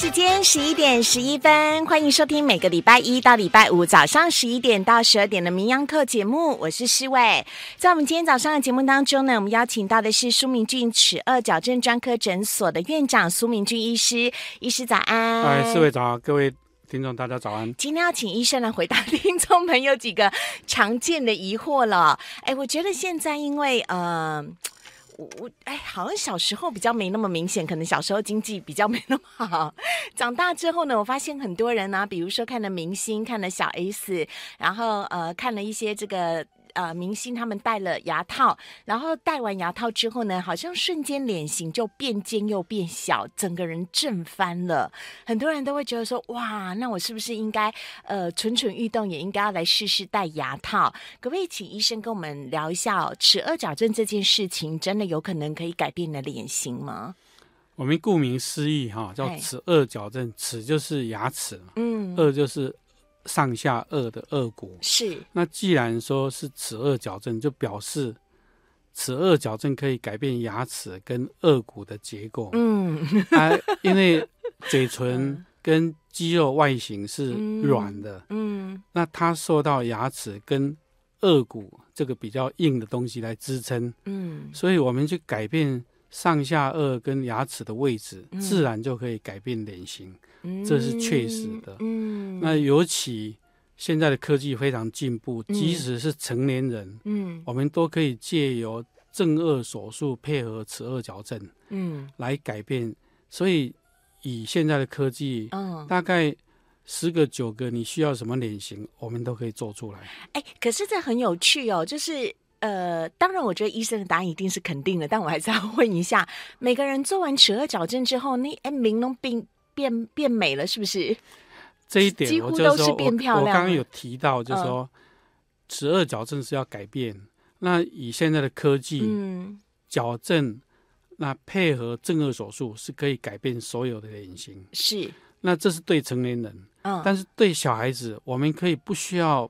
时间十一点十一分，欢迎收听每个礼拜一到礼拜五早上十一点到十二点的《名扬课》节目，我是诗伟。在我们今天早上的节目当中呢，我们邀请到的是苏明俊齿颚矫正专科诊所的院长苏明俊医师，医师早安。哎，四位早，各位听众大家早安。今天要请医生来回答听众朋友几个常见的疑惑了。哎，我觉得现在因为呃。我哎，好像小时候比较没那么明显，可能小时候经济比较没那么好。长大之后呢，我发现很多人呢，比如说看了明星，看了小 S，然后呃，看了一些这个。呃，明星他们戴了牙套，然后戴完牙套之后呢，好像瞬间脸型就变尖又变小，整个人震翻了。很多人都会觉得说，哇，那我是不是应该呃蠢蠢欲动，也应该要来试试戴牙套？可不可以请医生跟我们聊一下哦？齿颚矫正这件事情，真的有可能可以改变你的脸型吗？我们顾名思义哈，叫齿颚矫正，齿就是牙齿嘛，嗯，颚就是。上下颚的颚骨是，那既然说是齿颚矫正，就表示齿颚矫正可以改变牙齿跟颚骨的结构。嗯，啊，因为嘴唇跟肌肉外形是软的，嗯，那它受到牙齿跟颚骨这个比较硬的东西来支撑，嗯，所以我们去改变上下颚跟牙齿的位置，自然就可以改变脸型。这是确实的。嗯，那尤其现在的科技非常进步，即使是成年人，嗯，我们都可以借由正颚手术配合齿颚矫正，嗯，来改变。所以以现在的科技，嗯，大概十个九个你需要什么脸型，我们都可以做出来。哎，可是这很有趣哦，就是呃，当然我觉得医生的答案一定是肯定的，但我还是要问一下，每个人做完齿颚矫正之后，那哎，明龙病。变变美了，是不是？这一点几乎都是变漂亮。我刚刚有提到，就是说齿颚矫正是要改变。那以现在的科技，嗯，矫正那配合正颚手术是可以改变所有的脸型。是。那这是对成年人，嗯，但是对小孩子，我们可以不需要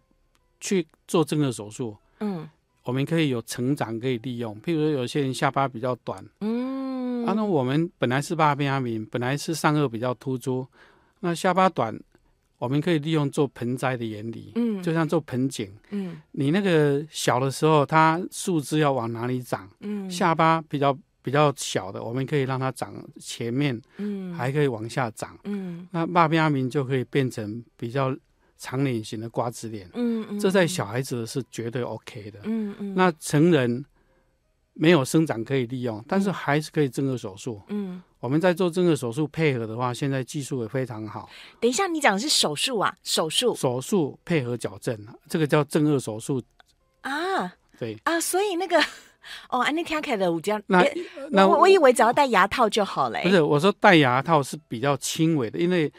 去做正颚手术，嗯，我们可以有成长可以利用。譬如说，有些人下巴比较短，嗯。啊，那我们本来是巴比亚明，本来是上颚比较突出，那下巴短，我们可以利用做盆栽的原理，嗯，就像做盆景，嗯，你那个小的时候，它树枝要往哪里长？嗯，下巴比较比较小的，我们可以让它长前面，嗯，还可以往下长，嗯，那巴比亚明就可以变成比较长脸型的瓜子脸，嗯嗯，这在小孩子是绝对 OK 的，嗯嗯，那成人。没有生长可以利用，但是还是可以正颌手术。嗯，我们在做正颌手术配合的话，现在技术也非常好。等一下，你讲的是手术啊？手术？手术配合矫正，这个叫正颚手术啊？对啊，所以那个。哦，安妮听起来的，我这样那那我我以为只要戴牙套就好了。不是，我说戴牙套是比较轻微的，因为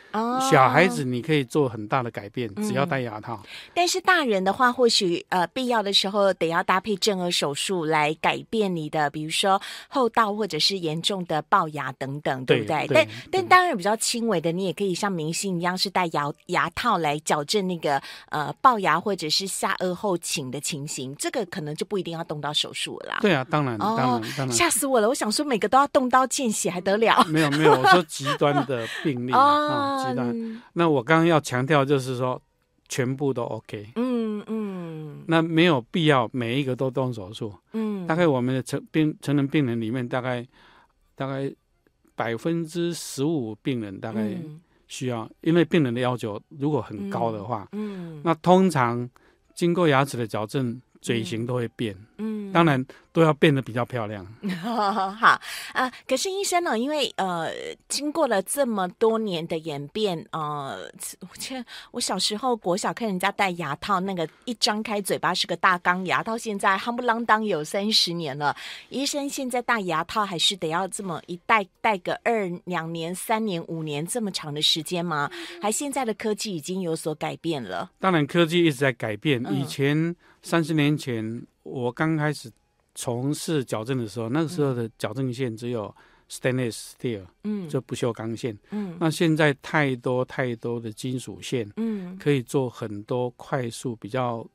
小孩子你可以做很大的改变，只要戴牙套。但是大人的话，或许呃必要的时候得要搭配正颌手术来改变你的，比如说后道或者是严重的龅牙等等，对不对？但但当然比较轻微的，你也可以像明星一样是戴牙牙套来矫正那个呃龅牙或者是下颚后倾的情形，这个可能就不一定要动到手术了。对啊，当然，当然，当然，吓死我了！我想说，每个都要动刀见血，还得了？没有，没有，我说极端的病例啊，极端。那我刚刚要强调就是说，全部都 OK。嗯嗯。那没有必要每一个都动手术。嗯。大概我们的成病成人病人里面，大概大概百分之十五病人大概需要，因为病人的要求如果很高的话，嗯，那通常经过牙齿的矫正。嘴型都会变，嗯，当然都要变得比较漂亮。好啊，可是医生呢？因为呃，经过了这么多年的演变，呃，我记得我小时候国小看人家戴牙套，那个一张开嘴巴是个大钢牙，到现在夯不啷当有三十年了。医生现在戴牙套还是得要这么一戴戴个二两年、三年、五年这么长的时间吗？还现在的科技已经有所改变了？当然，科技一直在改变。以前。三十年前，我刚开始从事矫正的时候，那个时候的矫正线只有 stainless steel，嗯，就不锈钢线，嗯，那现在太多太多的金属线，嗯，可以做很多快速，比较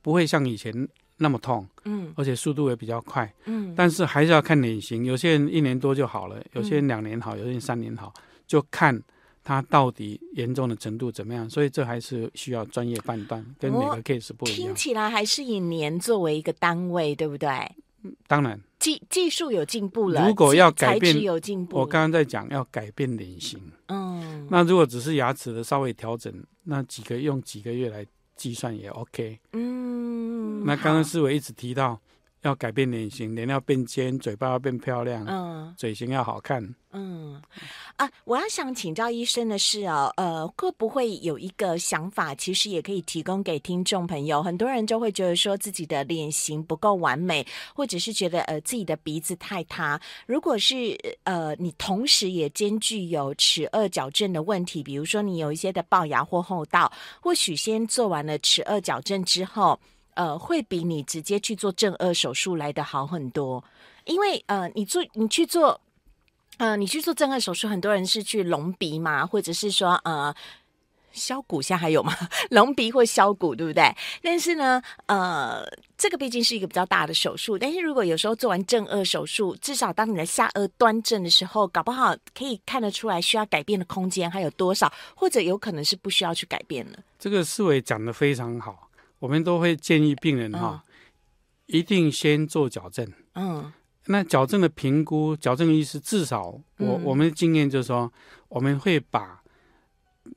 不会像以前那么痛，嗯，而且速度也比较快，嗯，但是还是要看脸型，有些人一年多就好了，有些人两年好，有些人三年好，就看它到底严重的程度怎么样？所以这还是需要专业判断，跟每个 case 不一样。听起来还是以年作为一个单位，对不对？当然，技技术有进步了，如果要改变有进步，我刚刚在讲要改变脸型，嗯，那如果只是牙齿的稍微调整，那几个用几个月来计算也 OK，嗯，那刚刚思维一直提到。要改变脸型，脸要变尖，嘴巴要变漂亮，嗯，嘴型要好看，嗯，啊，我要想请教医生的是哦，呃，会不会有一个想法，其实也可以提供给听众朋友？很多人就会觉得说自己的脸型不够完美，或者是觉得呃自己的鼻子太塌。如果是呃你同时也兼具有齿颚矫正的问题，比如说你有一些的龅牙或后道，或许先做完了齿颚矫正之后。呃，会比你直接去做正颚手术来的好很多，因为呃，你做你去做，呃，你去做正颚手术，很多人是去隆鼻嘛，或者是说呃，削骨，现在还有吗？隆鼻或削骨，对不对？但是呢，呃，这个毕竟是一个比较大的手术，但是如果有时候做完正颚手术，至少当你的下颚端正的时候，搞不好可以看得出来需要改变的空间还有多少，或者有可能是不需要去改变了。这个思维讲的非常好。我们都会建议病人哈，一定先做矫正。嗯，那矫正的评估，矫正医师至少我我们的经验就是说，我们会把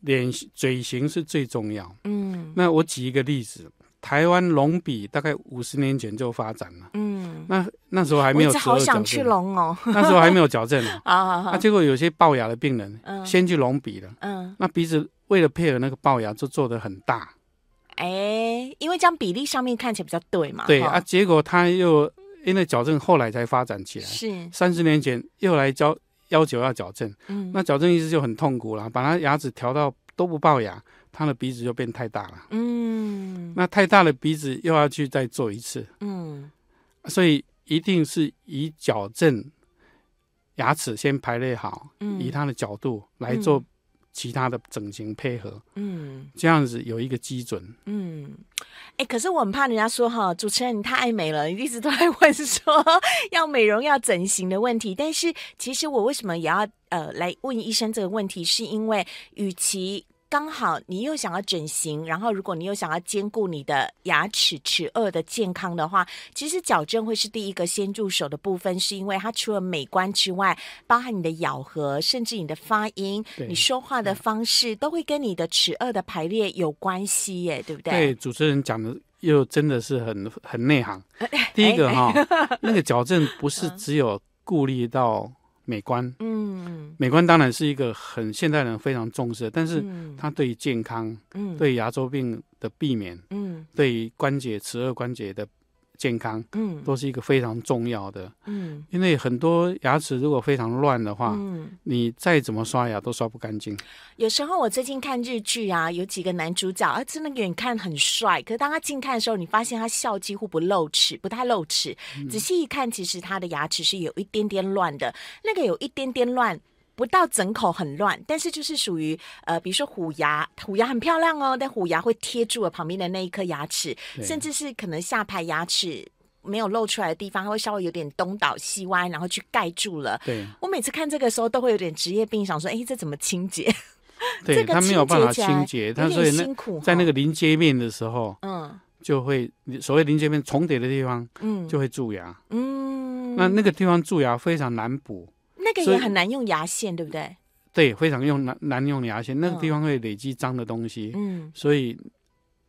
脸嘴型是最重要。嗯，那我举一个例子，台湾隆鼻大概五十年前就发展了。嗯，那那时候还没有。好想去隆哦。那时候还没有矫正 呢。啊那结果有些龅牙的病人，先去隆鼻了。嗯，那鼻子为了配合那个龅牙，就做的很大。哎，因为这样比例上面看起来比较对嘛。对啊，结果他又因为矫正后来才发展起来。是三十年前又来教要求要矫正，嗯，那矫正医师就很痛苦了，把他牙齿调到都不龅牙，他的鼻子就变太大了。嗯，那太大的鼻子又要去再做一次。嗯，所以一定是以矫正牙齿先排列好，以他的角度来做。其他的整形配合，嗯，这样子有一个基准，嗯，哎，可是我很怕人家说哈，主持人你太爱美了，你一直都在问说 要美容要整形的问题，但是其实我为什么也要呃来问医生这个问题，是因为与其。刚好你又想要整形，然后如果你又想要兼顾你的牙齿齿颚的健康的话，其实矫正会是第一个先入手的部分，是因为它除了美观之外，包含你的咬合，甚至你的发音，你说话的方式，都会跟你的齿颚的排列有关系耶，对不对？对，主持人讲的又真的是很很内行。第一个哈，那个矫正不是只有顾虑到。美观，嗯，美观当然是一个很现代人非常重视，但是它对于健康，嗯，对牙周病的避免，嗯，对于关节齿颚关节的。健康，嗯，都是一个非常重要的，嗯，因为很多牙齿如果非常乱的话，嗯，你再怎么刷牙都刷不干净。有时候我最近看日剧啊，有几个男主角啊，真的远看很帅，可是当他近看的时候，你发现他笑几乎不露齿，不太露齿。仔细一看，其实他的牙齿是有一点点乱的，那个有一点点乱。不到整口很乱，但是就是属于呃，比如说虎牙，虎牙很漂亮哦，但虎牙会贴住了旁边的那一颗牙齿，甚至是可能下排牙齿没有露出来的地方，它会稍微有点东倒西歪，然后去盖住了。对，我每次看这个时候都会有点职业病，想说，哎，这怎么清洁？对 他没有办法清洁，他所以那在那个临接面的时候，嗯，就会所谓临接面重叠的地方，嗯，就会蛀牙，嗯，那那个地方蛀牙非常难补。那个也很难用牙线，对不对？对，非常用难难用牙线，那个地方会累积脏的东西，嗯，所以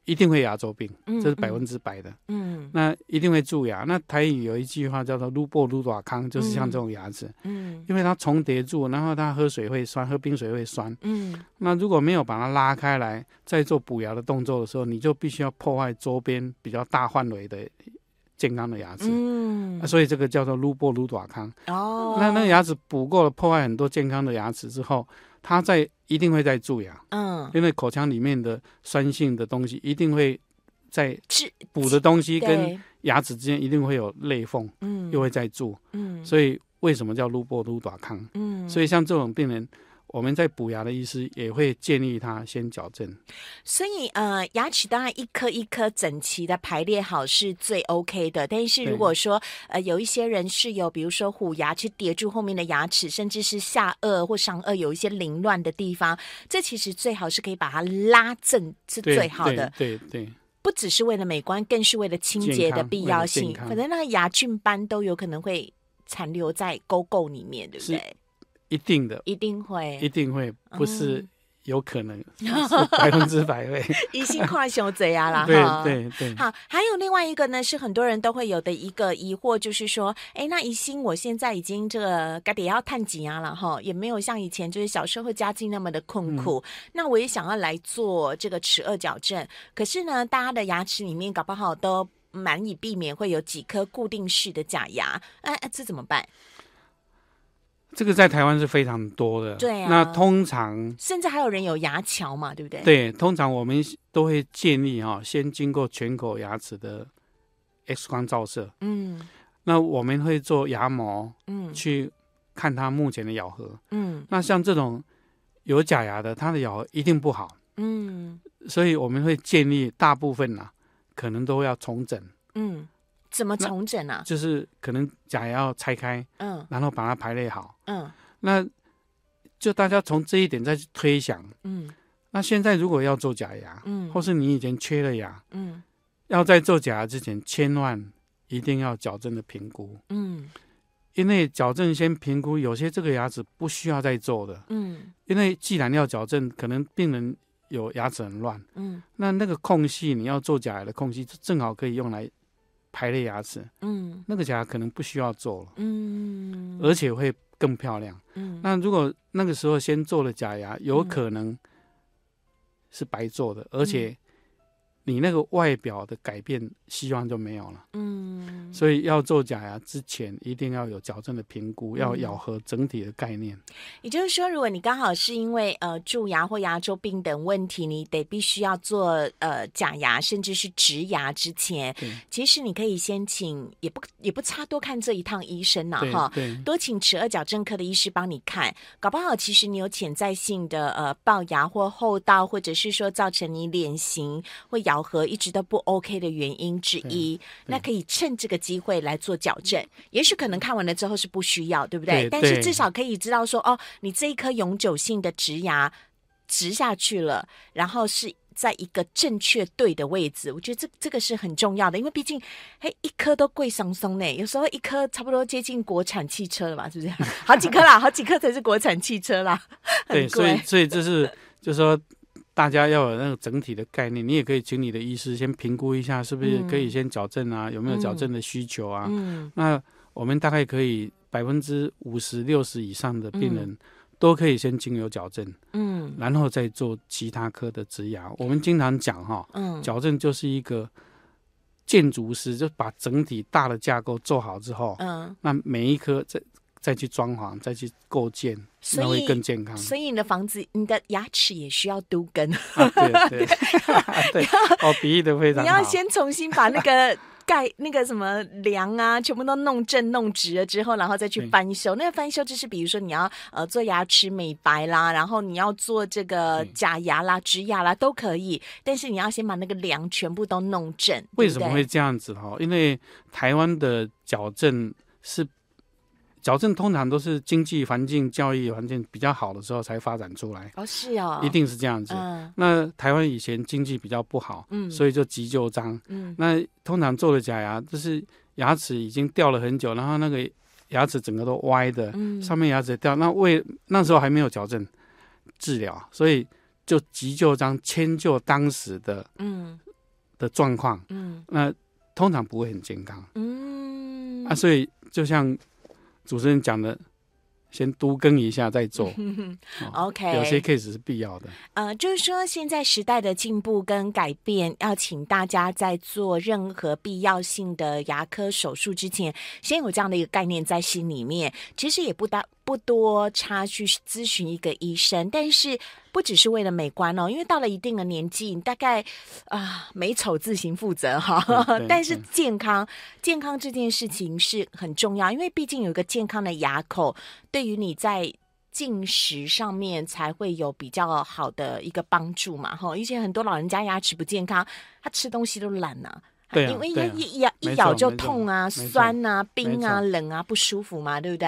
一定会牙周病，这是百分之百的，嗯，那一定会蛀牙。那台语有一句话叫做“撸破撸短康”，就是像这种牙齿，嗯，因为它重叠住，然后它喝水会酸，喝冰水会酸，嗯，那如果没有把它拉开来，在做补牙的动作的时候，你就必须要破坏周边比较大范围的。健康的牙齿，嗯，所以这个叫做撸波撸短康。哦，那那个牙齿补过了，破坏很多健康的牙齿之后，它在一定会在蛀牙。嗯，因为口腔里面的酸性的东西一定会在补的东西跟牙齿之间一定会有裂缝，嗯，又会在蛀，嗯，所以为什么叫撸波撸短康？嗯，所以像这种病人，我们在补牙的医师也会建议他先矫正。所以呃，牙齿当然一颗一颗整齐的排列好是最 OK 的。但是如果说呃有一些人是有比如说虎牙去叠住后面的牙齿，甚至是下颚或上颚有一些凌乱的地方，这其实最好是可以把它拉正是最好的。对对，不只是为了美观，更是为了清洁的必要性。可能那个牙菌斑都有可能会残留在沟沟里面，对不对？一定的，一定会，一定会，不是有可能，百分之百会。一心跨修贼啊啦，对对对。好，还有另外一个呢，是很多人都会有的一个疑惑，就是说，哎，那一心我现在已经这个该得要探几牙了哈，也没有像以前就是小时候家境那么的困苦，那我也想要来做这个齿颚矫正，可是呢，大家的牙齿里面搞不好都难以避免会有几颗固定式的假牙，哎哎，这怎么办？这个在台湾是非常多的，对啊。那通常甚至还有人有牙桥嘛，对不对？对，通常我们都会建议哈，先经过全口牙齿的 X 光照射，嗯，那我们会做牙模，嗯，去看它目前的咬合，嗯。那像这种有假牙的，它的咬合一定不好，嗯。所以我们会建议大部分呐，可能都要重整，嗯。怎么重整啊？就是可能假牙要拆开，嗯，然后把它排列好，嗯，那就大家从这一点再去推想，嗯，那现在如果要做假牙，嗯，或是你以前缺了牙，嗯，要在做假牙之前，千万一定要矫正的评估，嗯，因为矫正先评估，有些这个牙齿不需要再做的，嗯，因为既然要矫正，可能病人有牙齿很乱，嗯，那那个空隙你要做假牙的空隙，正好可以用来。排列牙齿，嗯，那个假牙可能不需要做了，嗯，而且会更漂亮，嗯。那如果那个时候先做了假牙，有可能是白做的，而且。你那个外表的改变，希望就没有了。嗯，所以要做假牙之前，一定要有矫正的评估，要咬合整体的概念。也就是说，如果你刚好是因为呃蛀牙或牙周病等问题，你得必须要做呃假牙，甚至是植牙之前，其实你可以先请，也不也不差多看这一趟医生呐，哈，多请齿颚矫正科的医师帮你看，搞不好其实你有潜在性的呃龅牙或后道，或者是说造成你脸型会咬。和一直都不 OK 的原因之一，那可以趁这个机会来做矫正。也许可能看完了之后是不需要，对不对？但是至少可以知道说，哦，你这一颗永久性的植牙植下去了，然后是在一个正确对的位置。我觉得这这个是很重要的，因为毕竟，嘿，一颗都贵松松呢，有时候一颗差不多接近国产汽车了嘛，是不是？好几颗啦，好几颗才是国产汽车啦，对，所以所以这是就是说。大家要有那个整体的概念，你也可以请你的医师先评估一下，是不是可以先矫正啊？有没有矫正的需求啊？那我们大概可以百分之五十六十以上的病人都可以先经由矫正，嗯，然后再做其他科的植牙。我们经常讲哈，嗯，矫正就是一个建筑师，就把整体大的架构做好之后，嗯，那每一颗在。再去装潢，再去构建，那会更健康。所以你的房子，你的牙齿也需要都根。对对 对，哦，比喻的非常好。你要先重新把那个盖、那个什么梁啊，全部都弄正、弄直了之后，然后再去翻修。那个翻修就是，比如说你要呃做牙齿美白啦，然后你要做这个假牙啦、植牙啦，都可以。但是你要先把那个梁全部都弄正。为什么会这样子哈？因为台湾的矫正是。矫正通常都是经济环境、教育环境比较好的时候才发展出来。哦，是哦，一定是这样子。那台湾以前经济比较不好，嗯，所以就急救章。嗯，那通常做的假牙就是牙齿已经掉了很久，然后那个牙齿整个都歪的，上面牙齿掉。那为那时候还没有矫正治疗，所以就急救章迁就当时的嗯的状况。嗯，那通常不会很健康。嗯，啊，所以就像。主持人讲的，先多更一下再做。OK，有些 case 是必要的。呃，就是说现在时代的进步跟改变，要请大家在做任何必要性的牙科手术之前，先有这样的一个概念在心里面。其实也不大。不多差去咨询一个医生，但是不只是为了美观哦，因为到了一定的年纪，你大概啊美丑自行负责哈。但是健康，健康这件事情是很重要，因为毕竟有一个健康的牙口，对于你在。进食上面才会有比较好的一个帮助嘛，哈。以前很多老人家牙齿不健康，他吃东西都懒呐。对，因为一一咬一咬就痛啊、酸啊、冰啊、冷啊，不舒服嘛，对不对？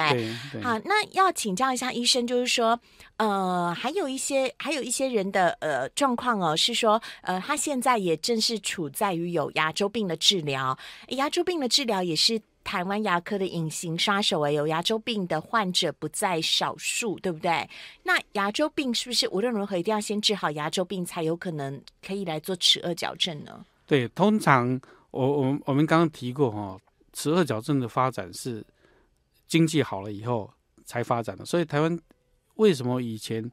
好，那要请教一下医生，就是说，呃，还有一些还有一些人的呃状况哦，是说，呃，他现在也正是处在于有牙周病的治疗，牙周病的治疗也是台湾牙科的隐形杀手哎，有牙周病的患者不在少数，对不对？那牙周病是不是无论如何一定要先治好牙周病，才有可能可以来做齿颚矫正呢？对，通常我我我们刚刚提过哈，十二矫正的发展是经济好了以后才发展的，所以台湾为什么以前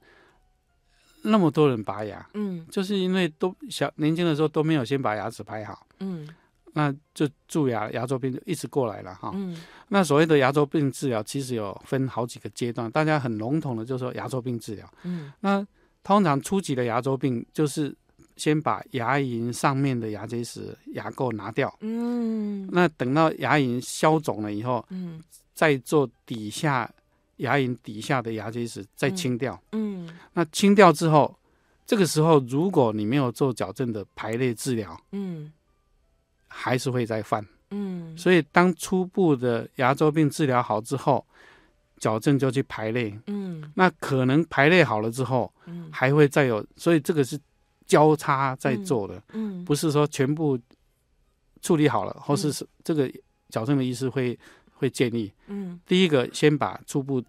那么多人拔牙？嗯，就是因为都小年轻的时候都没有先把牙齿排好，嗯，那就蛀牙、牙周病就一直过来了哈。嗯，那所谓的牙周病治疗其实有分好几个阶段，大家很笼统的就说牙周病治疗。嗯，那通常初级的牙周病就是。先把牙龈上面的牙结石、牙垢拿掉，嗯，那等到牙龈消肿了以后，嗯，再做底下牙龈底下的牙结石再清掉，嗯，那清掉之后，这个时候如果你没有做矫正的排列治疗，嗯，还是会再犯，嗯，所以当初步的牙周病治疗好之后，矫正就去排列，嗯，那可能排列好了之后，嗯，还会再有，所以这个是。交叉在做的，嗯，不是说全部处理好了，或是是这个矫正的医师会会建议，嗯，第一个先把初步，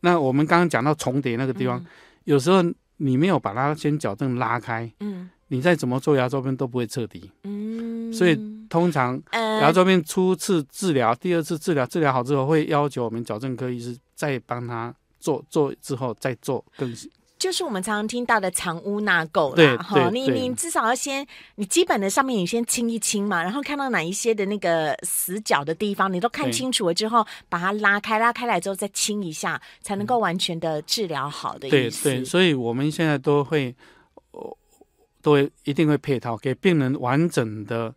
那我们刚刚讲到重叠那个地方，有时候你没有把它先矫正拉开，嗯，你再怎么做牙周病都不会彻底，嗯，所以通常牙周病初次治疗、第二次治疗治疗好之后，会要求我们矫正科医师再帮他做做之后再做更。就是我们常常听到的藏污纳垢啦，哈，你你至少要先，你基本的上面你先清一清嘛，然后看到哪一些的那个死角的地方，你都看清楚了之后，把它拉开，拉开来之后再清一下，才能够完全的治疗好的意思。对对，所以我们现在都会，都会一定会配套给病人完整的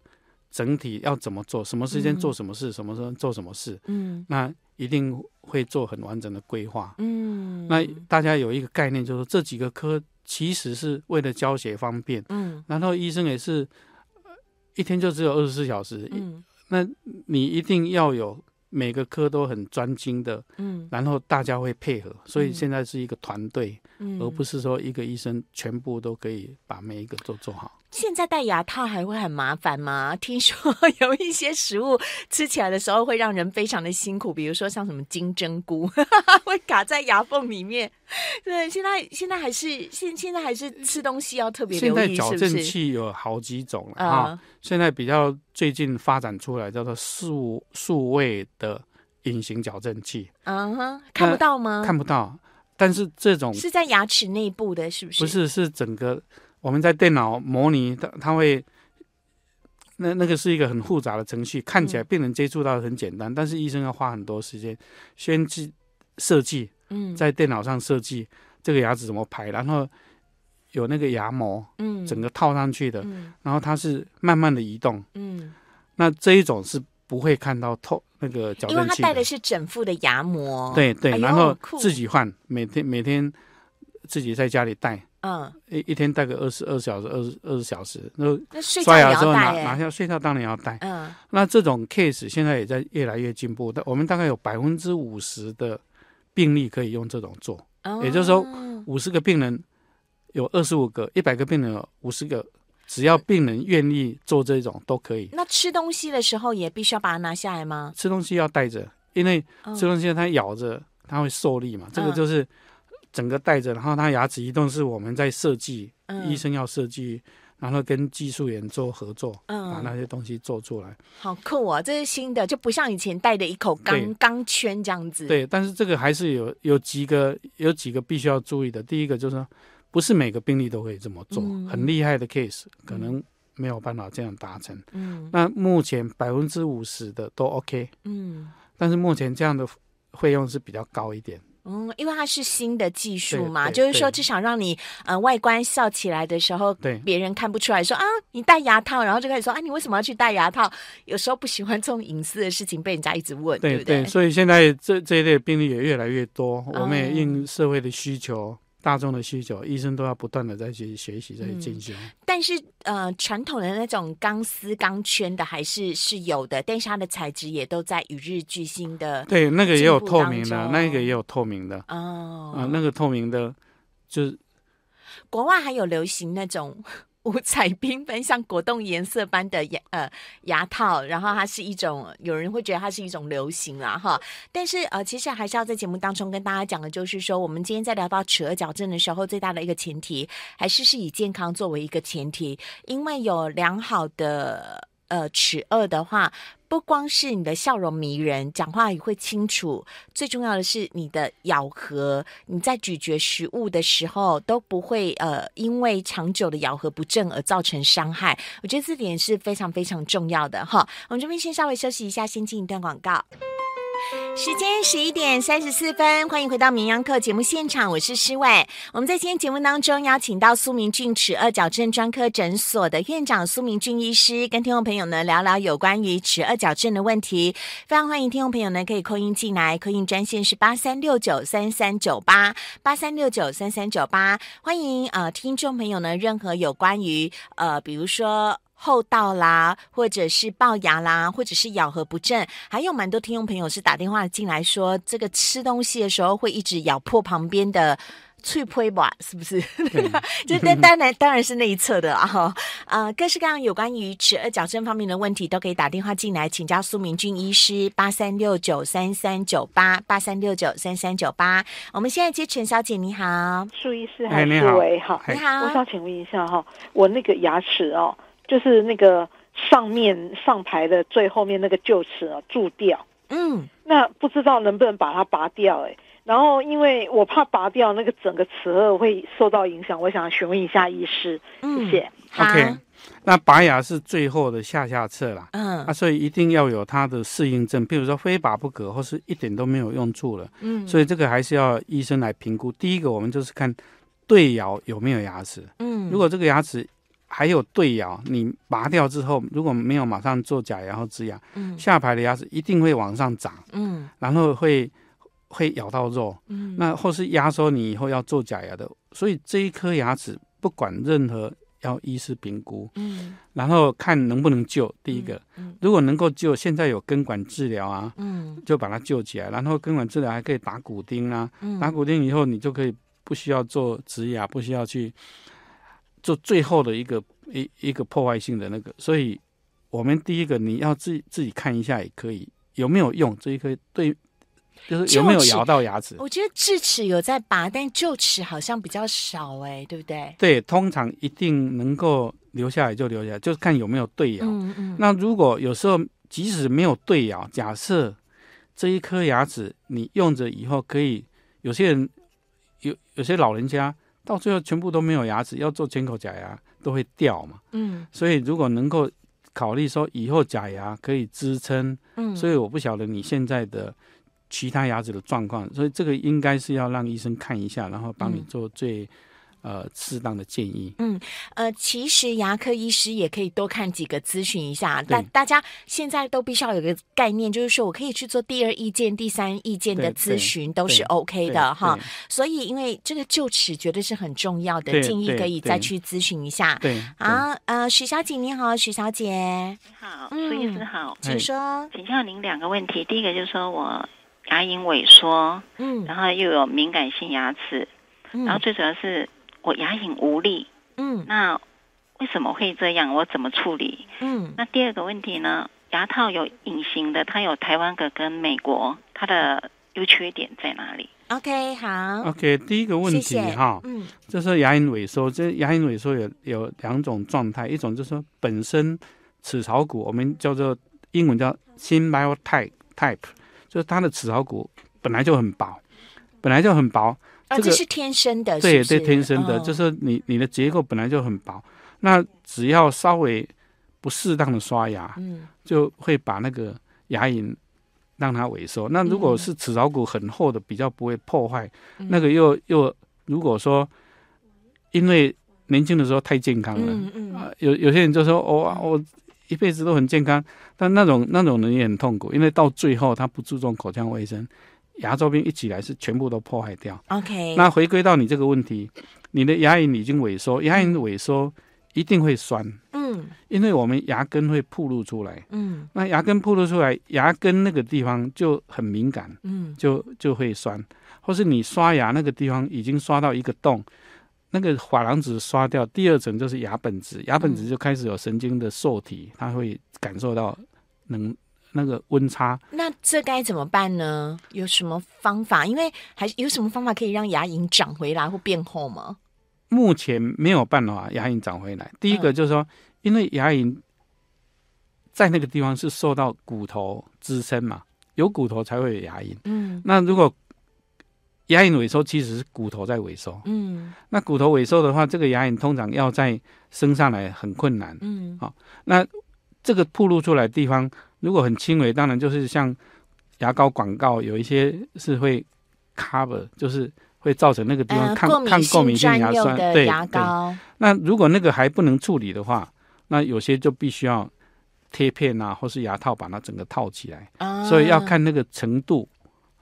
整体要怎么做，什么时间做什么事，什么时候做什么事，嗯，那。一定会做很完整的规划。嗯，那大家有一个概念，就是这几个科其实是为了教学方便。嗯，然后医生也是一天就只有二十四小时。嗯，那你一定要有每个科都很专精的。嗯，然后大家会配合，所以现在是一个团队，而不是说一个医生全部都可以把每一个都做好。现在戴牙套还会很麻烦吗？听说有一些食物吃起来的时候会让人非常的辛苦，比如说像什么金针菇 会卡在牙缝里面。对，现在现在还是现现在还是吃东西要特别留意，矫正器有好几种啊。现在比较最近发展出来叫做数数位的隐形矫正器。嗯哼，看不到吗？看不到，但是这种是在牙齿内部的，是不是？不是，是整个。我们在电脑模拟，它它会，那那个是一个很复杂的程序，看起来病人接触到很简单，但是医生要花很多时间，先去设计，嗯，在电脑上设计这个牙齿怎么排，然后有那个牙模，嗯，整个套上去的，嗯然后它是慢慢的移动，嗯，那这一种是不会看到透那个矫正器，因为他戴的是整副的牙膜，对对，然后自己换，每天每天自己在家里戴。嗯，一一天戴个二十二小时，二十二十小时，那刷牙之后拿拿下睡觉当然要戴。嗯，那这种 case 现在也在越来越进步，但我们大概有百分之五十的病例可以用这种做，也就是说五十个病人有二十五个，一百个病人有五十个，只要病人愿意做这种都可以。那吃东西的时候也必须要把它拿下来吗？吃东西要带着，因为吃东西它咬着它会受力嘛，这个就是。整个带着，然后它牙齿移动是我们在设计，医生要设计，然后跟技术员做合作，把那些东西做出来。好酷啊！这是新的，就不像以前带的一口钢钢圈这样子。对，但是这个还是有有几个有几个必须要注意的。第一个就是说，不是每个病例都可以这么做，很厉害的 case 可能没有办法这样达成。嗯，那目前百分之五十的都 OK。嗯，但是目前这样的费用是比较高一点。嗯，因为它是新的技术嘛，就是说至少让你呃外观笑起来的时候，对别人看不出来，说啊你戴牙套，然后就开始说啊你为什么要去戴牙套？有时候不喜欢这种隐私的事情被人家一直问，对不对？所以现在这这一类病例也越来越多，我们也应社会的需求。大众的需求，医生都要不断的在去学习，在进修。但是，呃，传统的那种钢丝、钢圈的还是是有的，但是它的材质也都在与日俱新的。对，那个也有透明的，那个也有透明的。哦，啊，那个透明的，就是国外还有流行那种。五彩缤纷，像果冻颜色般的牙呃牙套，然后它是一种，有人会觉得它是一种流行啦哈。但是呃，其实还是要在节目当中跟大家讲的，就是说我们今天在聊到齿颚矫正的时候，最大的一个前提还是是以健康作为一个前提，因为有良好的呃齿颚的话。不光是你的笑容迷人，讲话也会清楚，最重要的是你的咬合，你在咀嚼食物的时候都不会呃因为长久的咬合不正而造成伤害。我觉得这点是非常非常重要的哈。我们这边先稍微休息一下，先进一段广告。时间十一点三十四分，欢迎回到《绵羊课》节目现场，我是诗伟。我们在今天节目当中邀请到苏明俊齿颚矫正专科诊所的院长苏明俊医师，跟听众朋友呢聊聊有关于齿颚矫正的问题。非常欢迎听众朋友呢可以扣音进来，扣音专线是八三六九三三九八八三六九三三九八。欢迎呃听众朋友呢，任何有关于呃比如说。厚道啦，或者是龅牙啦，或者是咬合不正，还有蛮多听众朋友是打电话进来说，这个吃东西的时候会一直咬破旁边的脆胚吧？是不是？就当然当然是那一侧的啊！啊，各式各样有关于齿颚矫正方面的问题，都可以打电话进来请教苏明俊医师，八三六九三三九八八三六九三三九八。我们现在接陈小姐，你好，苏医师还是喂好，你好，我想请问一下哈，我那个牙齿哦。就是那个上面上排的最后面那个臼齿啊蛀掉，嗯，那不知道能不能把它拔掉？哎，然后因为我怕拔掉那个整个齿颚会受到影响，我想询问一下医师，谢谢。OK，那拔牙是最后的下下策啦，嗯，啊，所以一定要有它的适应症，比如说非拔不可，或是一点都没有用处了，嗯，所以这个还是要医生来评估。第一个，我们就是看对咬有没有牙齿，嗯，如果这个牙齿。还有对咬，你拔掉之后，如果没有马上做假牙或植牙，嗯，下排的牙齿一定会往上长，嗯，然后会会咬到肉，嗯，那或是压缩你以后要做假牙的，所以这一颗牙齿不管任何要医师评估，嗯，然后看能不能救。第一个，如果能够救，现在有根管治疗啊，嗯，就把它救起来，然后根管治疗还可以打骨钉啊，打骨钉以后你就可以不需要做植牙，不需要去。做最后的一个一一个破坏性的那个，所以我们第一个你要自己自己看一下也可以有没有用这一颗对，就是有没有咬到牙齿。我觉得智齿有在拔，但臼齿好像比较少哎，对不对？对，通常一定能够留下来就留下来，就是看有没有对咬。嗯嗯。那如果有时候即使没有对咬，假设这一颗牙齿你用着以后可以，有些人有有些老人家。到最后全部都没有牙齿，要做全口假牙都会掉嘛。嗯，所以如果能够考虑说以后假牙可以支撑，嗯，所以我不晓得你现在的其他牙齿的状况，所以这个应该是要让医生看一下，然后帮你做最。呃，适当的建议。嗯，呃，其实牙科医师也可以多看几个咨询一下。大大家现在都必须要有个概念，就是说我可以去做第二意见、第三意见的咨询，都是 OK 的哈。所以，因为这个臼齿绝对是很重要的，建议可以再去咨询一下。对啊，呃，许小姐你好，许小姐你好，苏医师好，请说，请教您两个问题。第一个就是说我牙龈萎缩，嗯，然后又有敏感性牙齿，然后最主要是。我牙龈无力，嗯，那为什么会这样？我怎么处理？嗯，那第二个问题呢？牙套有隐形的，它有台湾的跟美国，它的优缺点在哪里？OK，好，OK，第一个问题哈，嗯，就是牙龈萎缩，这牙龈萎缩有有两种状态，一种就是说本身齿槽骨，我们叫做英文叫 symbiotype，type，就是它的齿槽骨本来就很薄，本来就很薄。这是天生的，对对，天生的，就是你你的结构本来就很薄，那只要稍微不适当的刷牙，嗯，就会把那个牙龈让它萎缩。那如果是齿槽骨很厚的，比较不会破坏。那个又又如果说，因为年轻的时候太健康了，啊，有有些人就说，哦，我一辈子都很健康，但那种那种人也很痛苦，因为到最后他不注重口腔卫生，牙周病一起来是全部都破坏掉。OK，那回归到你这个问题，你的牙龈已经萎缩，牙龈萎缩一定会酸。嗯，因为我们牙根会暴露出来，嗯，那牙根暴露出来，牙根那个地方就很敏感，嗯，就就会酸，或是你刷牙那个地方已经刷到一个洞，那个珐琅质刷掉，第二层就是牙本质，牙本质就开始有神经的受体，它会感受到能那个温差。那这该怎么办呢？有什么方法？因为还有什么方法可以让牙龈长回来或变厚吗？目前没有办法牙龈长回来。第一个就是说。因为牙龈在那个地方是受到骨头支撑嘛，有骨头才会有牙龈。嗯，那如果牙龈萎缩，其实是骨头在萎缩。嗯，那骨头萎缩的话，这个牙龈通常要再升上来很困难。嗯，好，那这个暴露出来地方如果很轻微，当然就是像牙膏广告有一些是会 cover，就是会造成那个地方抗抗过敏性牙酸。对对。那如果那个还不能处理的话，那有些就必须要贴片啊，或是牙套把它整个套起来，所以要看那个程度。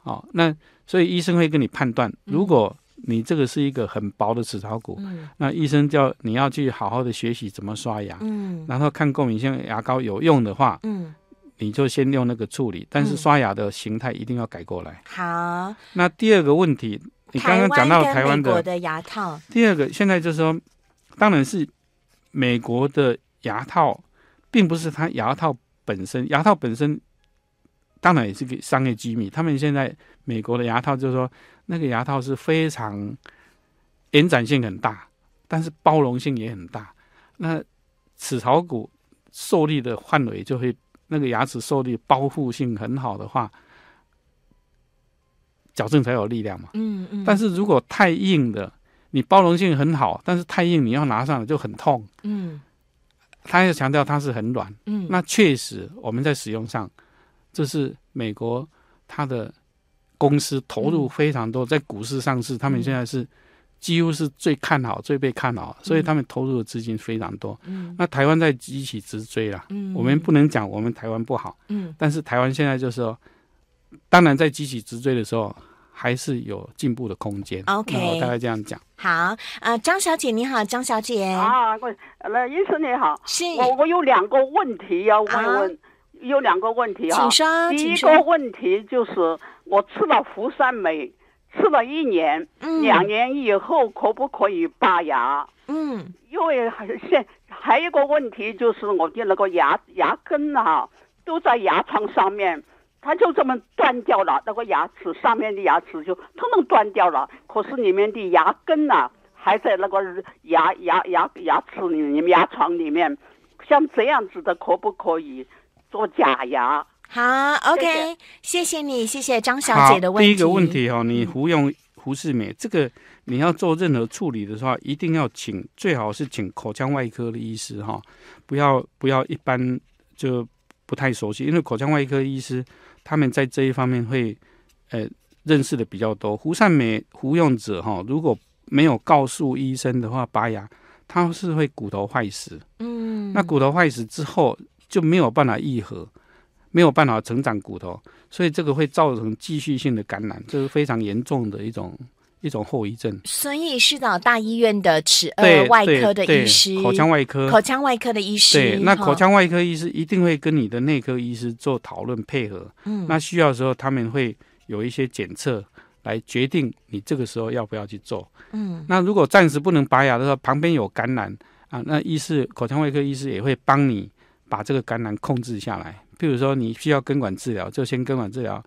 哦，那所以医生会跟你判断，如果你这个是一个很薄的齿槽骨，那医生叫你要去好好的学习怎么刷牙，嗯，然后看过敏性牙膏有用的话，嗯，你就先用那个处理，但是刷牙的形态一定要改过来。好，那第二个问题，你刚刚讲到台湾的牙套，第二个现在就是说，当然是美国的。牙套并不是它牙套本身，牙套本身当然也是个商业机密。他们现在美国的牙套就是说，那个牙套是非常延展性很大，但是包容性也很大。那齿槽骨受力的范围就会，那个牙齿受力包覆性很好的话，矫正才有力量嘛。嗯嗯。但是如果太硬的，你包容性很好，但是太硬你要拿上来就很痛。嗯。他要强调它是很软，嗯，那确实我们在使用上，这是美国它的公司投入非常多，在股市上市，他们现在是几乎是最看好、最被看好，所以他们投入的资金非常多。嗯，那台湾在急起直追了，嗯，我们不能讲我们台湾不好，嗯，但是台湾现在就是说，当然在急起直追的时候。还是有进步的空间。OK，大概这样讲。好，呃，张小姐你好，张小姐。啊，问，那医生你好。是。我我有两个问题要问问，有两个问题哈。请说，第一个问题就是我吃了福山美，吃了一年，两年以后可不可以拔牙？嗯。因为现还有一个问题就是我的那个牙牙根啊，都在牙床上面。它就这么断掉了，那个牙齿上面的牙齿就通通断掉了。可是里面的牙根呢，还在那个牙牙牙牙齿里面、牙床里面。像这样子的，可不可以做假牙？好，OK，谢谢你，谢谢张小姐的问题。第一个问题哈，你服用胡氏美这个，你要做任何处理的话，一定要请，最好是请口腔外科的医师哈，不要不要一般就不太熟悉，因为口腔外科医师。他们在这一方面会，呃，认识的比较多。胡善美服用者哈，如果没有告诉医生的话，拔牙，他是会骨头坏死。嗯，那骨头坏死之后就没有办法愈合，没有办法成长骨头，所以这个会造成继续性的感染，这是非常严重的一种。一种后遗症，所以是到大医院的齿颚外科的医师，口腔外科，口腔外科的医师。对，那口腔外科医师一定会跟你的内科医师做讨论配合。嗯，那需要的时候他们会有一些检测来决定你这个时候要不要去做。嗯，那如果暂时不能拔牙的时候，旁边有感染啊，那医师口腔外科医师也会帮你把这个感染控制下来。譬如说你需要根管治疗，就先根管治疗，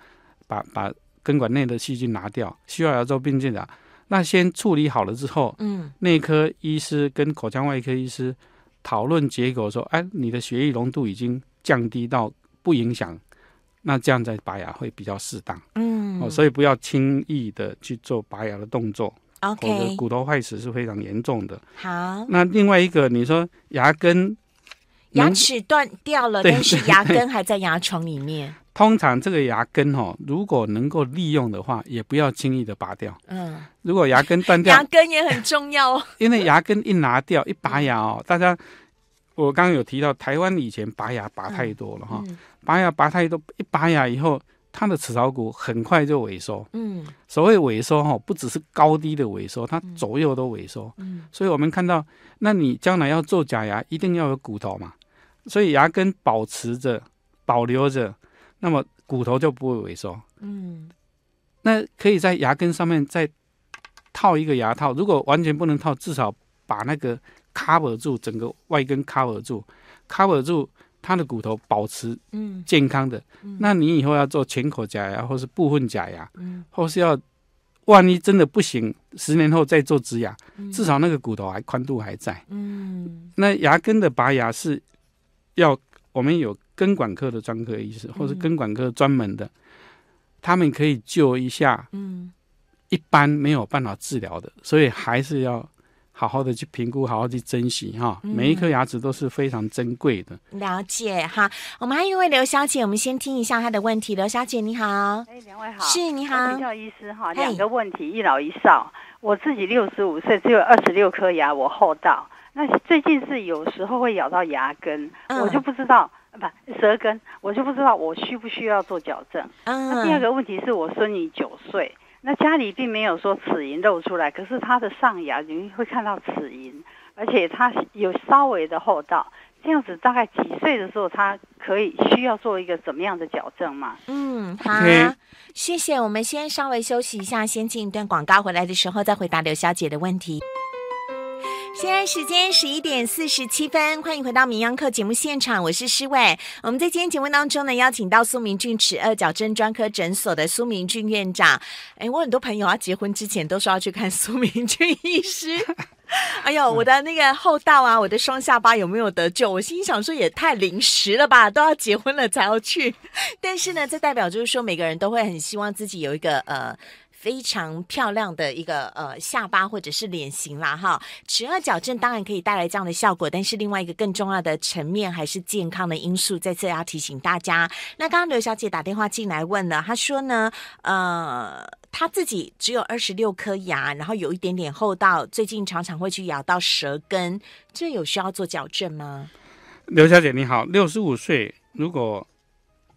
把把。根管内的细菌拿掉，需要要做并进的。那先处理好了之后，嗯，内科医师跟口腔外科医师讨论结果说，哎，你的血液浓度已经降低到不影响，那这样再拔牙会比较适当。嗯，哦，所以不要轻易的去做拔牙的动作。OK，骨头坏死是非常严重的。好，那另外一个你说牙根牙齿断掉了，但是牙根还在牙床里面。通常这个牙根哦，如果能够利用的话，也不要轻易的拔掉。嗯，如果牙根断掉，牙根也很重要哦。因为牙根一拿掉，一拔牙哦，大家，我刚刚有提到，台湾以前拔牙拔太多了哈，拔牙拔太多，一拔牙以后，它的齿槽骨很快就萎缩。嗯，所谓萎缩哈，不只是高低的萎缩，它左右都萎缩。嗯，所以我们看到，那你将来要做假牙，一定要有骨头嘛，所以牙根保持着，保留着。那么骨头就不会萎缩。嗯，那可以在牙根上面再套一个牙套。如果完全不能套，至少把那个 cover 住整个外根 cover 住，cover 住它的骨头保持嗯健康的。那你以后要做全口假牙或是部分假牙，嗯，或是要万一真的不行，十年后再做植牙，至少那个骨头还宽度还在。嗯，那牙根的拔牙是要我们有。根管科的专科医师，或是根管科专门的，他们可以救一下。嗯，一般没有办法治疗的，所以还是要好好的去评估，好好去珍惜哈。每一颗牙齿都是非常珍贵的。了解哈，我们还有一位刘小姐，我们先听一下她的问题。刘小姐你好，哎，两位好，是你好，请教医师哈，两个问题，一老一少。我自己六十五岁，只有二十六颗牙，我厚道。那最近是有时候会咬到牙根，我就不知道。不舌根，我就不知道我需不需要做矫正。那第二个问题是我孙女九岁，那家里并没有说齿龈露出来，可是她的上牙你会看到齿龈，而且她有稍微的厚道。这样子大概几岁的时候，她可以需要做一个怎么样的矫正吗？嗯，好，谢谢。我们先稍微休息一下，先进一段广告，回来的时候再回答刘小姐的问题。现在时间十一点四十七分，欢迎回到《名央课》节目现场，我是诗伟。我们在今天节目当中呢，邀请到苏明俊齿颚矫正专科诊所的苏明俊院长。哎，我很多朋友要结婚之前都说要去看苏明俊医师。哎呦，我的那个后道啊，我的双下巴有没有得救？我心想说也太临时了吧，都要结婚了才要去。但是呢，这代表就是说，每个人都会很希望自己有一个呃。非常漂亮的一个呃下巴或者是脸型啦哈，齿颚矫正当然可以带来这样的效果，但是另外一个更重要的层面还是健康的因素，在这要提醒大家。那刚刚刘小姐打电话进来问了，她说呢，呃，她自己只有二十六颗牙，然后有一点点厚道，最近常常会去咬到舌根，这有需要做矫正吗？刘小姐你好，六十五岁，如果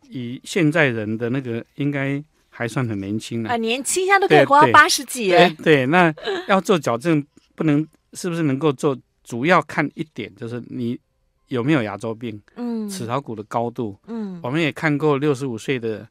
以现在人的那个应该。还算很年轻了啊，年轻，现在都可以活到八十几。耶。对，那要做矫正，不能是不是能够做？主要看一点，就是你有没有牙周病，嗯，齿槽骨的高度，嗯，我们也看过六十五岁的，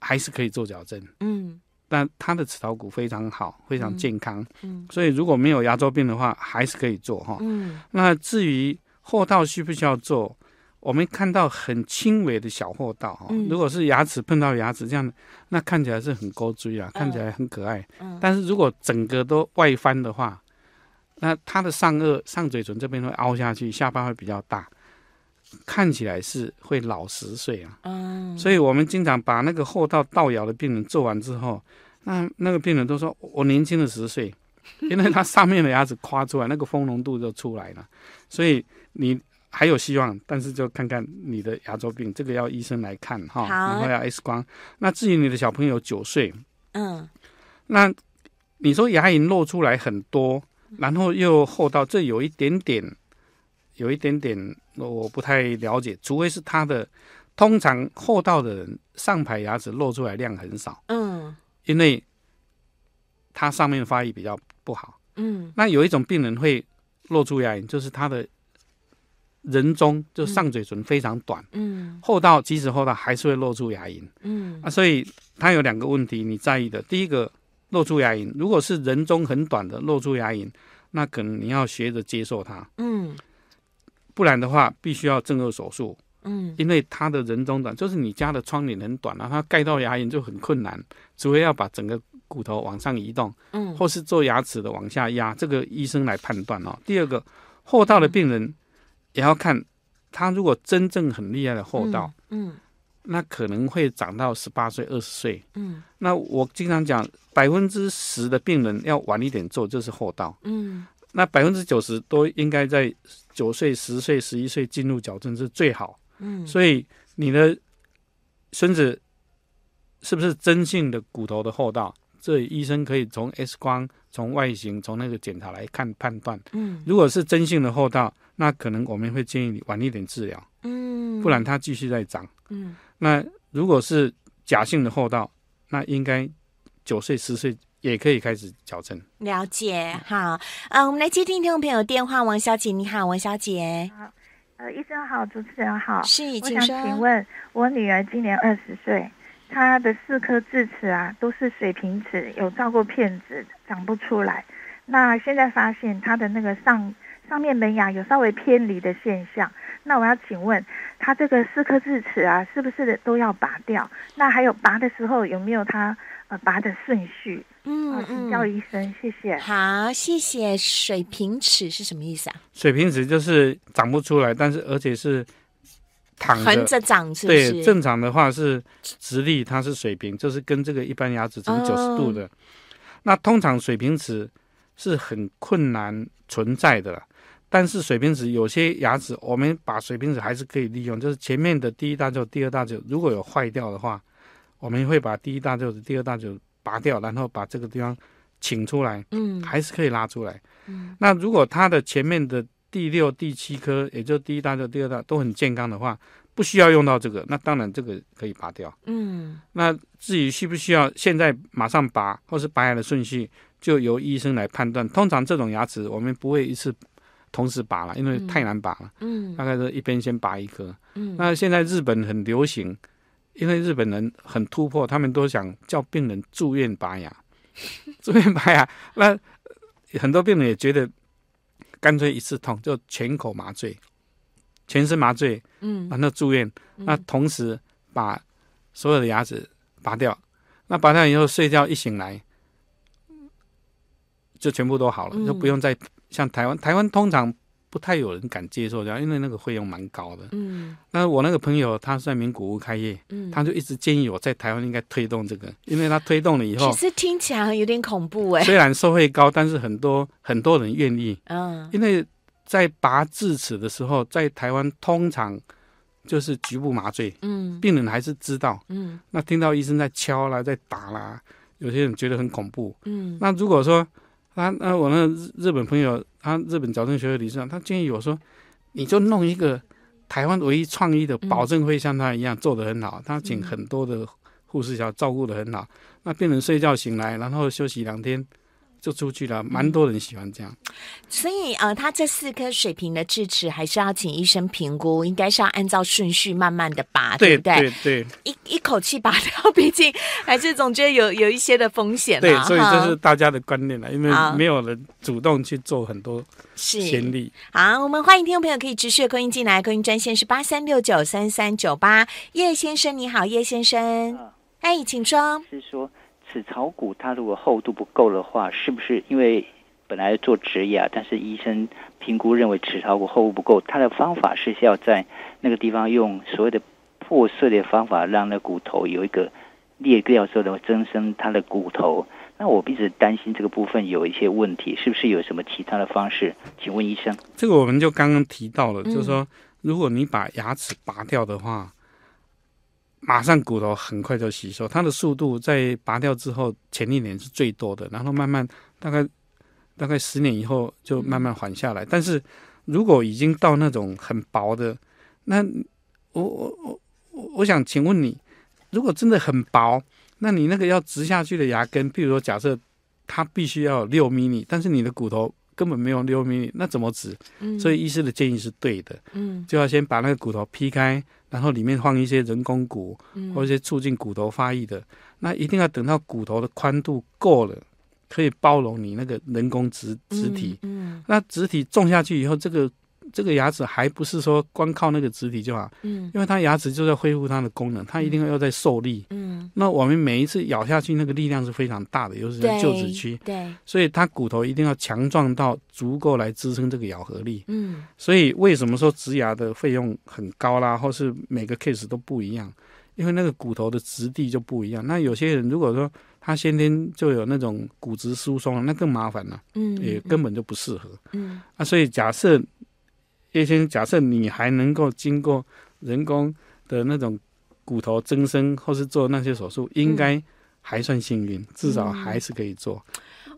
还是可以做矫正，嗯，但他的齿槽骨非常好，非常健康，嗯，所以如果没有牙周病的话，还是可以做哈，嗯，那至于后道需不需要做？我们看到很轻微的小货道哈，如果是牙齿碰到牙齿这样，那看起来是很勾追啊，看起来很可爱。但是如果整个都外翻的话，那它的上颚、上嘴唇这边会凹下去，下巴会比较大，看起来是会老十岁啊。嗯，所以我们经常把那个后道倒咬的病人做完之后，那那个病人都说我年轻了十岁，因为他上面的牙齿夸出来，那个丰隆度就出来了。所以你。还有希望，但是就看看你的牙周病，这个要医生来看哈，然后要 X 光。那至于你的小朋友九岁，嗯，那你说牙龈露出来很多，然后又厚到这有一点点，有一点点我不太了解，除非是他的通常厚道的人上排牙齿露出来量很少，嗯，因为他上面发育比较不好，嗯，那有一种病人会露出牙龈，就是他的。人中就上嘴唇非常短，嗯，厚到即使厚到还是会露出牙龈，嗯。啊，所以它有两个问题你在意的，第一个露出牙龈，如果是人中很短的露出牙龈，那可能你要学着接受它，嗯，不然的话必须要正颌手术，嗯，因为它的人中短，就是你家的窗帘很短啊，它盖到牙龈就很困难，除非要把整个骨头往上移动，嗯，或是做牙齿的往下压，这个医生来判断哦。第二个厚道的病人。也要看，他如果真正很厉害的厚道，嗯，那可能会长到十八岁、二十岁，嗯，那我经常讲，百分之十的病人要晚一点做这是厚道，嗯，那百分之九十都应该在九岁、十岁、十一岁进入矫正是最好。嗯，所以你的孙子是不是真性的骨头的厚道？这医生可以从 X 光、从外形、从那个检查来看判断。嗯，如果是真性的厚道，那可能我们会建议你晚一点治疗。嗯，不然它继续在长。嗯，那如果是假性的厚道，那应该九岁、十岁也可以开始矫正。了解，好，嗯，我们来接听听众朋友电话。王小姐，你好，王小姐。好，呃，医生好，主持人好。是，我想请问，我女儿今年二十岁。他的四颗智齿啊，都是水平齿，有照过片子，长不出来。那现在发现他的那个上上面门牙有稍微偏离的现象。那我要请问，他这个四颗智齿啊，是不是都要拔掉？那还有拔的时候有没有他呃拔的顺序？嗯，请教医生，谢谢。好，谢谢。水平齿是什么意思啊？水平齿就是长不出来，但是而且是。横着长是对，正常的话是直立，它是水平，就是跟这个一般牙齿成九十度的。那通常水平齿是很困难存在的，但是水平齿有些牙齿，我们把水平齿还是可以利用，就是前面的第一大臼、第二大臼如果有坏掉的话，我们会把第一大臼、第二大臼拔掉，然后把这个地方请出来，嗯，还是可以拉出来。嗯，那如果它的前面的第六、第七颗，也就第一大、臼第二大都很健康的话，不需要用到这个，那当然这个可以拔掉。嗯，那至于需不需要现在马上拔，或是拔牙的顺序，就由医生来判断。通常这种牙齿我们不会一次同时拔了，因为太难拔了。嗯，大概是一边先拔一颗。嗯，那现在日本很流行，因为日本人很突破，他们都想叫病人住院拔牙，住院拔牙。那很多病人也觉得。干脆一次痛，就全口麻醉，全身麻醉，嗯，然后住院，那同时把所有的牙齿拔掉，那拔掉以后睡觉一醒来，就全部都好了，就不用再像台湾，台湾通常。不太有人敢接受这样，因为那个费用蛮高的。嗯，那我那个朋友他在名古屋开业，嗯，他就一直建议我在台湾应该推动这个，因为他推动了以后，其实听起来有点恐怖哎。虽然收费高，但是很多很多人愿意。嗯，因为在拔智齿的时候，在台湾通常就是局部麻醉，嗯，病人还是知道，嗯，那听到医生在敲啦，在打啦，有些人觉得很恐怖，嗯，那如果说。他那我那日日本朋友，他日本矫正学会理事长，他建议我说，你就弄一个台湾唯一创意的，保证会像他一样做得很好。他请很多的护士小照顾得很好，那病人睡觉醒来，然后休息两天。就出去了，蛮多人喜欢这样。所以呃，他这四颗水平的智齿还是要请医生评估，应该是要按照顺序慢慢的拔，对不对？对对，一一口气拔掉，毕竟还是总觉得有 有一些的风险。对，所以这是大家的观念了，因为没有人主动去做很多先例。好，我们欢迎听众朋友可以直续扣音进来，扣音专线是八三六九三三九八。叶先生你好，叶先生，哎，请说。是说。齿槽骨它如果厚度不够的话，是不是因为本来做植牙，但是医生评估认为齿槽骨厚度不够，他的方法是要在那个地方用所谓的破碎的方法，让那骨头有一个裂掉之后的增生它的骨头。那我一直担心这个部分有一些问题，是不是有什么其他的方式？请问医生，这个我们就刚刚提到了，就是说如果你把牙齿拔掉的话。马上骨头很快就吸收，它的速度在拔掉之后前一年是最多的，然后慢慢大概大概十年以后就慢慢缓下来。但是如果已经到那种很薄的，那我我我我我想请问你，如果真的很薄，那你那个要植下去的牙根，譬如说假设它必须要六米米，但是你的骨头根本没有六米米，那怎么植？所以医师的建议是对的，嗯，就要先把那个骨头劈开。然后里面放一些人工骨，或一些促进骨头发育的，那一定要等到骨头的宽度够了，可以包容你那个人工植植体。嗯，那植体种下去以后，这个。这个牙齿还不是说光靠那个植体就好，嗯，因为它牙齿就在恢复它的功能，它一定要在受力，嗯，那我们每一次咬下去那个力量是非常大的，尤其是臼齿区，对，所以它骨头一定要强壮到足够来支撑这个咬合力，嗯，所以为什么说植牙的费用很高啦，或是每个 case 都不一样，因为那个骨头的质地就不一样。那有些人如果说他先天就有那种骨质疏松，那更麻烦了，嗯，也根本就不适合，嗯。啊，所以假设叶先生，假设你还能够经过人工的那种骨头增生，或是做那些手术，应该还算幸运，至少还是可以做。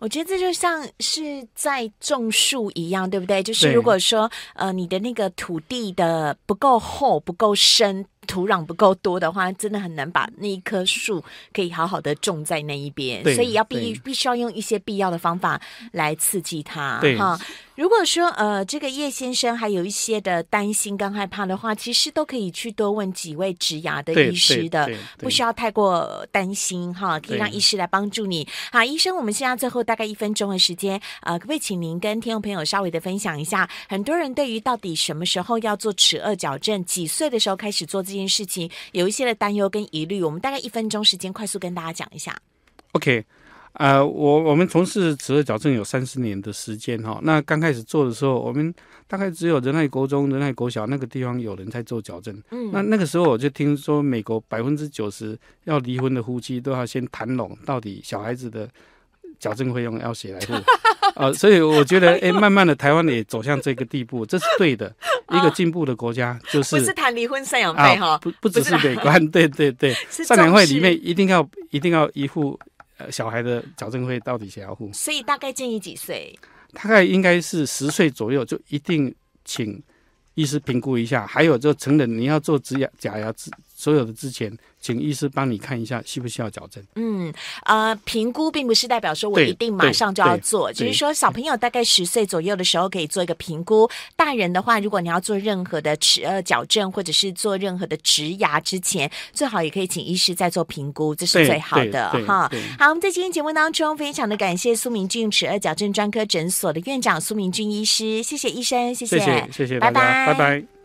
我觉得这就像是在种树一样，对不对？就是如果说呃你的那个土地的不够厚、不够深。土壤不够多的话，真的很难把那一棵树可以好好的种在那一边，所以要必必须要用一些必要的方法来刺激它。哈，如果说呃这个叶先生还有一些的担心跟害怕的话，其实都可以去多问几位植牙的医师的，不需要太过担心哈，可以让医师来帮助你。好，医生，我们现在最后大概一分钟的时间，呃，可不可以请您跟听众朋友稍微的分享一下？很多人对于到底什么时候要做齿颚矫正，几岁的时候开始做？这件事情有一些的担忧跟疑虑，我们大概一分钟时间快速跟大家讲一下。OK，呃，我我们从事齿颚矫正有三十年的时间哈。那刚开始做的时候，我们大概只有仁爱国中、仁爱国小那个地方有人在做矫正。嗯，那那个时候我就听说，美国百分之九十要离婚的夫妻都要先谈拢，到底小孩子的矫正费用要谁来付。呃，所以我觉得，哎，慢慢的台湾也走向这个地步，这是对的。一个进步的国家就是不是谈离婚赡养费哈，不不只是美观，对对对，赡养费里面一定要一定要一付呃小孩的矫正费到底谁要付？所以大概建议几岁？大概应该是十岁左右就一定请医师评估一下，还有就成人你要做植牙假牙之所有的之前。请医师帮你看一下需不需要矫正。嗯，呃，评估并不是代表说我一定马上就要做，只是说小朋友大概十岁左右的时候可以做一个评估。大人的话，如果你要做任何的齿颚矫正或者是做任何的植牙之前，最好也可以请医师再做评估，这是最好的哈。好，我们在今天节目当中非常的感谢苏明俊齿颚矫正专科诊所的院长苏明俊医师，谢谢医生，谢谢，谢谢，拜拜，拜拜。